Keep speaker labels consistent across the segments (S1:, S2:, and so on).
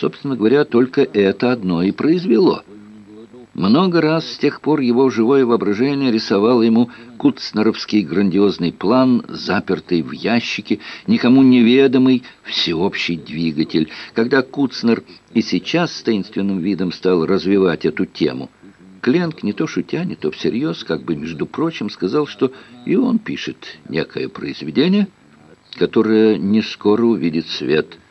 S1: собственно говоря, только это одно и произвело. Много раз с тех пор его живое воображение рисовало ему куцнеровский грандиозный план, запертый в ящике, никому неведомый всеобщий двигатель. Когда Куцнер и сейчас с таинственным видом стал развивать эту тему, Кленк, не то шутя, не то всерьез, как бы, между прочим, сказал, что и он пишет некое произведение, которое не скоро увидит свет –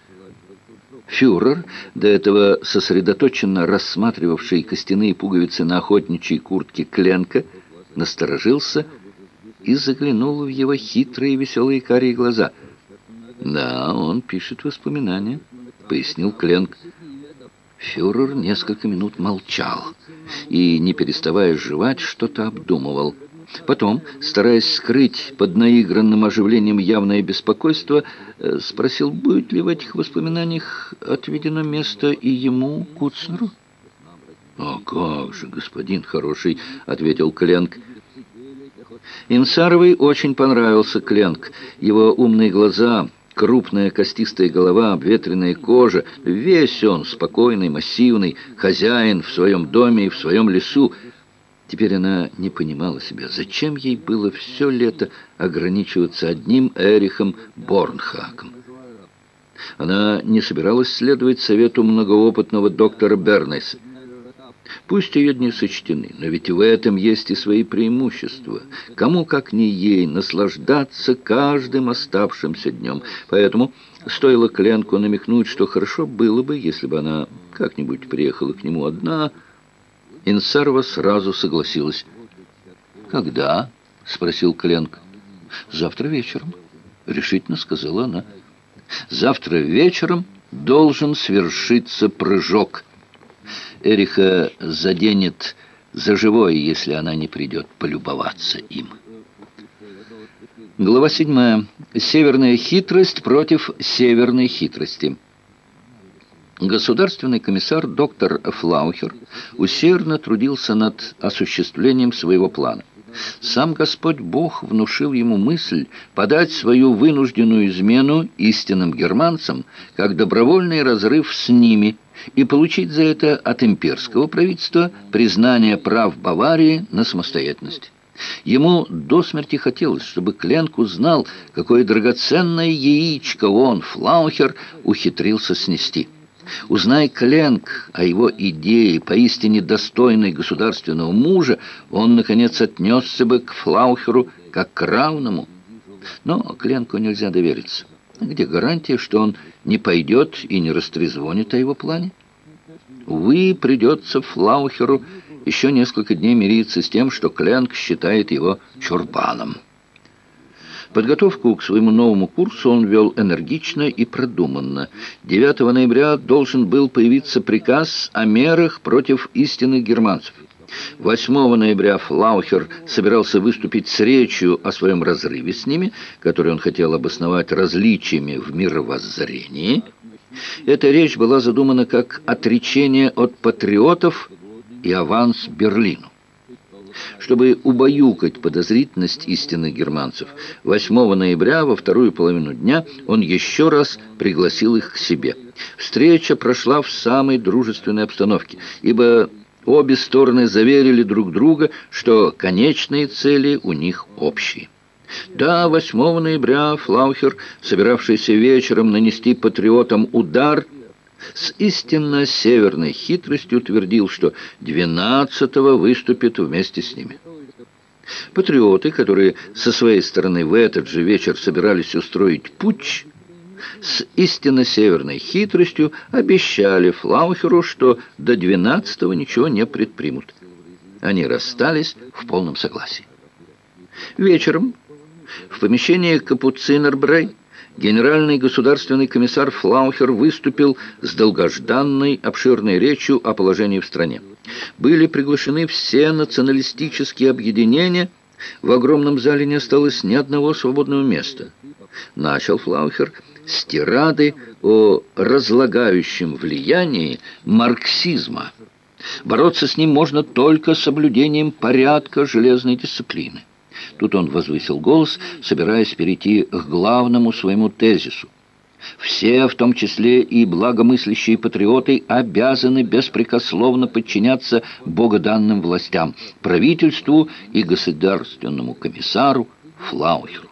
S1: Фюрер, до этого сосредоточенно рассматривавший костяные пуговицы на охотничьей куртке Кленка, насторожился и заглянул в его хитрые веселые карие глаза. «Да, он пишет воспоминания», — пояснил Кленк. Фюрер несколько минут молчал и, не переставая жевать, что-то обдумывал. Потом, стараясь скрыть под наигранным оживлением явное беспокойство, э, спросил, будет ли в этих воспоминаниях отведено место и ему, Куцнеру. «А как же, господин хороший!» — ответил Кленк. Инсаровой очень понравился Кленк. Его умные глаза, крупная костистая голова, обветренная кожа, весь он спокойный, массивный, хозяин в своем доме и в своем лесу, Теперь она не понимала себя, зачем ей было все лето ограничиваться одним Эрихом Борнхаком. Она не собиралась следовать совету многоопытного доктора Бернеса. Пусть ее дни сочтены, но ведь в этом есть и свои преимущества. Кому, как не ей, наслаждаться каждым оставшимся днем. Поэтому стоило Кленку намекнуть, что хорошо было бы, если бы она как-нибудь приехала к нему одна, Инсарова сразу согласилась. «Когда?» — спросил Кленк. «Завтра вечером», — решительно сказала она. «Завтра вечером должен свершиться прыжок. Эриха заденет за живое, если она не придет полюбоваться им». Глава седьмая. Северная хитрость против северной хитрости. Государственный комиссар доктор Флаухер усердно трудился над осуществлением своего плана. Сам Господь Бог внушил ему мысль подать свою вынужденную измену истинным германцам как добровольный разрыв с ними и получить за это от имперского правительства признание прав Баварии на самостоятельность. Ему до смерти хотелось, чтобы Кленк узнал, какое драгоценное яичко он, Флаухер, ухитрился снести. Узнай Кленк о его идее, поистине достойной государственного мужа, он, наконец, отнесся бы к Флаухеру как к равному. Но Кленку нельзя довериться. Где гарантия, что он не пойдет и не растрезвонит о его плане? Увы, придется Флаухеру еще несколько дней мириться с тем, что Кленк считает его чурбаном. Подготовку к своему новому курсу он вел энергично и продуманно. 9 ноября должен был появиться приказ о мерах против истинных германцев. 8 ноября Флаухер собирался выступить с речью о своем разрыве с ними, который он хотел обосновать различиями в мировоззрении. Эта речь была задумана как отречение от патриотов и аванс Берлину. Чтобы убаюкать подозрительность истинных германцев, 8 ноября во вторую половину дня он еще раз пригласил их к себе. Встреча прошла в самой дружественной обстановке, ибо обе стороны заверили друг друга, что конечные цели у них общие. Да, 8 ноября Флаухер, собиравшийся вечером нанести патриотам удар – с истинно северной хитростью утвердил, что 12-го выступит вместе с ними. Патриоты, которые со своей стороны в этот же вечер собирались устроить путч, с истинно северной хитростью обещали Флаухеру, что до 12-го ничего не предпримут. Они расстались в полном согласии. Вечером в помещении Капуцинербрей генеральный государственный комиссар Флаухер выступил с долгожданной обширной речью о положении в стране. Были приглашены все националистические объединения, в огромном зале не осталось ни одного свободного места. Начал Флаухер с тирады о разлагающем влиянии марксизма. Бороться с ним можно только соблюдением порядка железной дисциплины. Тут он возвысил голос, собираясь перейти к главному своему тезису. Все, в том числе и благомыслящие патриоты, обязаны беспрекословно подчиняться богоданным властям, правительству и государственному комиссару Флаухеру.